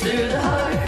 through the heart.